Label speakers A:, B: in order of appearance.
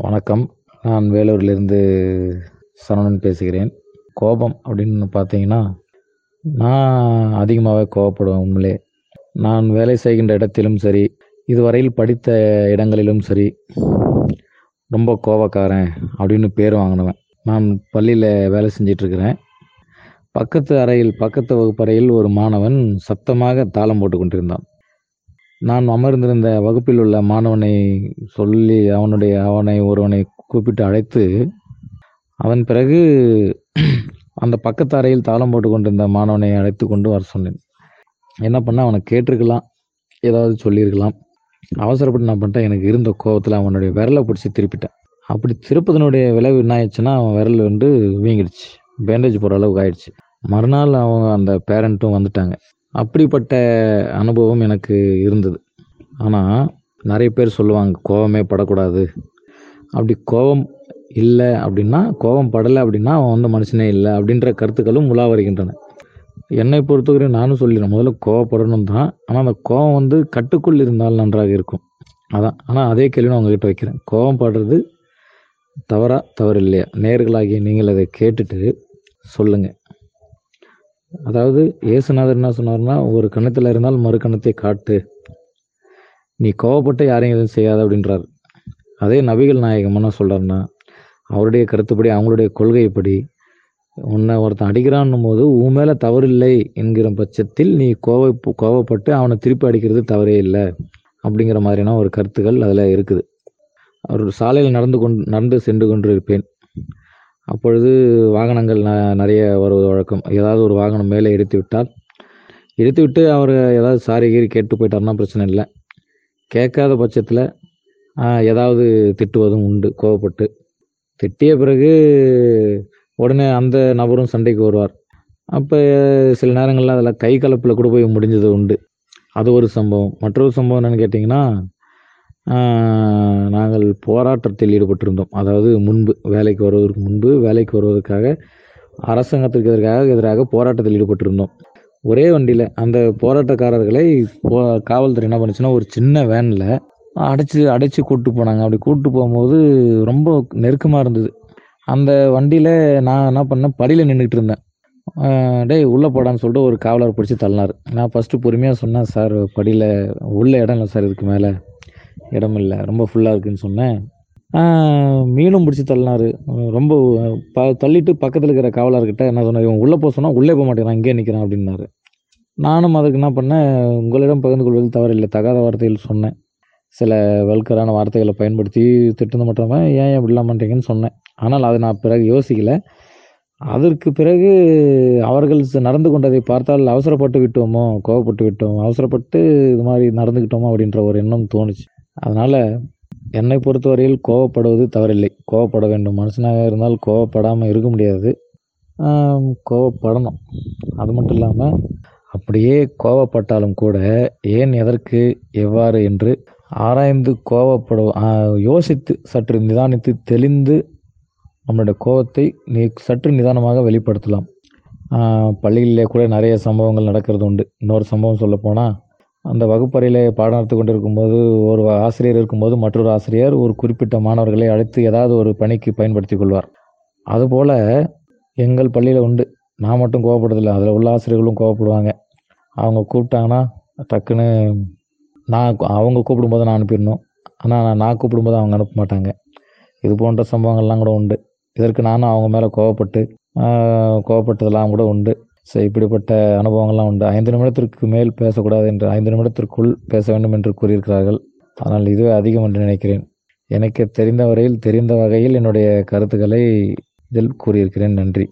A: வணக்கம். நான் வேலூரிலிருந்து சரவணன் பேசுகிறேன். கோபம் அப்படின்னு பார்த்தீங்கன்னா நான் அதிகமாகவே கோபப்படுவேன் உண்மையிலே. நான் வேலை செய்கின்ற இடத்திலும் சரி இதுவரையில் படித்த இடங்களிலும் சரி ரொம்ப கோபக்காரன் அப்படின்னு பேர் வாங்கினவன். நான் பள்ளியில் வேலை செஞ்சிட்ருக்கிறேன். பக்கத்து அறையில் பக்கத்து வகுப்பறையில் ஒரு மாணவன் சத்தமாக தாளம் போட்டு கொண்டிருந்தான். நான் அமர்ந்திருந்த வகுப்பில் உள்ள மாணவனை சொல்லி அவனுடைய அவனை ஒருவனை கூப்பிட்டு அழைத்து அதன் பிறகு அந்த பக்கத்து அறையில் தாளம் போட்டு கொண்டிருந்த மாணவனை அழைத்து கொண்டு வர சொன்னேன். என்ன பண்ண அவனை கேட்டிருக்கலாம் ஏதாவது சொல்லியிருக்கலாம். அவசரப்பட்டு நான் பண்ணிட்டேன் எனக்கு இருந்த கோபத்தில் அவனுடைய விரலை பிடிச்சி திருப்பிட்டேன். அப்படி திருப்பதனுடைய விளைவு என்ன ஆயிடுச்சுன்னா அவன் விரல் வந்து வீங்கிடுச்சு. பேண்டேஜ் போகிற அளவுக்கு ஆயிடுச்சு. மறுநாள் அவங்க அந்த பேரண்ட்டும் வந்துட்டாங்க. அப்படிப்பட்ட அனுபவம் எனக்கு இருந்தது. ஆனால் நிறைய பேர் சொல்லுவாங்க கோவமே படக்கூடாது. அப்படி கோவம் இல்லை அப்படின்னா கோவம் படலை அப்படின்னா அவன் வந்து மனுஷனே இல்லை அப்படின்ற கருத்துக்களும் உலா வருகின்றன. என்னை பொறுத்தவரை நானும் சொல்லிடுறேன் முதல்ல கோவப்படணும் தான். ஆனால் அந்த கோவம் வந்து கட்டுக்குள் இருந்தால் நன்றாக இருக்கும். அதான். ஆனால் அதே கேள்வி நான் உங்ககிட்ட வைக்கிறேன். கோவம் படுறது தவறா தவறு இல்லையா நேர்களாகிய நீங்கள் அதை கேட்டுட்டு சொல்லுங்கள் அதாவது இயேசுநாதர் என்ன சொன்னார்னா ஒரு கணத்தில் இருந்தால் மறு கணத்தை காட்டு. நீ கோவப்பட்டு யாரையும் எதுவும் செய்யாத அப்படின்றார். அதே நபிகள் நாயகம் என்ன சொல்கிறாருன்னா அவருடைய கருத்துப்படி அவங்களுடைய கொள்கைப்படி உன்னை ஒருத்தன் அடிக்கிறான்னும் போது உன் மேலே தவறு இல்லை என்கிற பட்சத்தில் நீ கோவை கோவப்பட்டு அவனை திருப்பி அடிக்கிறது தவறே இல்லை அப்படிங்கிற மாதிரியான ஒரு கருத்துக்கள் அதில் இருக்குது. அவர் சாலையில் நடந்து கொண்டு நடந்து சென்று கொண்டு இருப்பேன் அப்பொழுது வாகனங்கள் ந நிறைய வருவது வழக்கம். ஏதாவது ஒரு வாகனம் மேலே இடித்து விட்டால் இடித்து விட்டு அவர் ஏதாவது சாரி கீரி கேட்டு போயிட்டாருன்னா பிரச்சனை இல்லை. கேட்காத பட்சத்தில் ஏதாவது திட்டுவதும் உண்டு கோவப்பட்டு. திட்டிய பிறகு உடனே அந்த நபரும் சண்டைக்கு வருவார். அப்போ சில நேரங்களில் அதில் கை கலப்பில் கூட போய் முடிஞ்சது உண்டு. அது ஒரு சம்பவம். மற்றொரு சம்பவம் என்னென்னு கேட்டிங்கன்னா நாங்கள் போராட்டத்தில் ஈடுபட்டிருந்தோம். அதாவது முன்பு வேலைக்கு வருவதற்கு முன்பு வேலைக்கு வருவதற்காக அரசாங்கத்திற்கு எதிராக எதிராக போராட்டத்தில் ஈடுபட்டிருந்தோம். ஒரே வண்டியில் அந்த போராட்டக்காரர்களை போ காவல்துறை என்ன பண்ணுச்சுன்னா ஒரு சின்ன வேனில் அடைச்சி அடைச்சி கூப்பிட்டு போனாங்க. அப்படி கூப்பிட்டு போகும்போது ரொம்ப நெருக்கமாக இருந்தது. அந்த வண்டியில் நான் என்ன பண்ணேன் படியில் நின்றுட்டு இருந்தேன். டேய் உள்ளே போடான்னு சொல்லிட்டு ஒரு காவலர் பிடிச்சி தள்ளினார். நான் ஃபஸ்ட்டு பொறுமையாக சொன்னேன் சார் படியில் உள்ள இடம் இல்லை சார் இதுக்கு மேலே. இடம் இல்லை ரொம்ப ஃபுல்லாக இருக்குதுன்னு சொன்னேன். மீனும் பிடிச்சி தள்ளினார். ரொம்ப ப தள்ளிட்டு பக்கத்தில் இருக்கிற காவலர்கிட்ட என்ன சொன்னார் இவன் உள்ளே போக சொன்னால் உள்ளே போக மாட்டேங்கிறான் இங்கே நிற்கிறான் அப்படின்னாரு. நானும் அதுக்கு என்ன பண்ணேன் உங்களிடம் பகிர்ந்து கொள்வதில் தவறில்லை தகாத வார்த்தைகள் சொன்னேன். சில வல்கரான வார்த்தைகளை பயன்படுத்தி திட்டுந்து மட்டுமே ஏன் அப்படிலாம் பண்ணுறீங்கன்னு சொன்னேன். ஆனால் அதை நான் பிறகு யோசிக்கலை. அதற்கு பிறகு அவர்கள் நடந்து கொண்டதை பார்த்தால் அவசரப்பட்டு விட்டோமோ கோவப்பட்டு விட்டோம் அவசரப்பட்டு இது மாதிரி நடந்துக்கிட்டோமோ அப்படின்ற ஒரு எண்ணம் தோணுச்சு. அதனால் என்னை பொறுத்தவரையில் கோவப்படுவது தவறில்லை. கோவப்பட வேண்டும். மனுஷனாக இருந்தால் கோவப்படாமல் இருக்க முடியாது. கோவப்படணும். அது மட்டும் இல்லாமல் அப்படியே கோவப்பட்டாலும் கூட ஏன் எதற்கு எவ்வாறு என்று ஆராய்ந்து கோவப்படும் யோசித்து சற்று நிதானித்து தெளிந்து நம்மளுடைய கோபத்தை நீ சற்று நிதானமாக வெளிப்படுத்தலாம். பள்ளிகளிலே கூட நிறைய சம்பவங்கள் நடக்கிறது உண்டு. இன்னொரு சம்பவம் சொல்லப்போனால் அந்த வகுப்பறையில் பாடம் நடத்தி கொண்டு இருக்கும்போது ஒரு ஆசிரியர் இருக்கும்போது மற்றொரு ஆசிரியர் ஒரு குறிப்பிட்ட மாணவர்களை அழைத்து ஏதாவது ஒரு பணிக்கு பயன்படுத்தி கொள்வார். அதுபோல் எங்கள் பள்ளியில் உண்டு. நான் மட்டும் கோவப்படுறதில்லை. அதில் உள்ள ஆசிரியர்களும் கோவப்படுவாங்க. அவங்க கூப்பிட்டாங்கன்னா டக்குன்னு நான் அவங்க கூப்பிடும்போது நான் அனுப்பிடணும். ஆனால் நான் கூப்பிடும்போது அவங்க அனுப்ப மாட்டாங்க. இது போன்ற சம்பவங்கள்லாம் கூட உண்டு. இதற்கு நானும் அவங்க மேலே கோவப்பட்டு கோவப்பட்டதெல்லாம் கூட உண்டு. ஸோ இப்படிப்பட்ட அனுபவங்கள்லாம் உண்டு. ஐந்து நிமிடத்திற்கு மேல் பேசக்கூடாது என்று ஐந்து நிமிடத்திற்குள் பேச வேண்டும் என்று கூறியிருக்கிறார்கள். ஆனால் இதுவே அதிகம் என்று நினைக்கிறேன். எனக்கு தெரிந்த வரையில் தெரிந்த வகையில் என்னுடைய கருத்துக்களை இதில் கூறியிருக்கிறேன். நன்றி.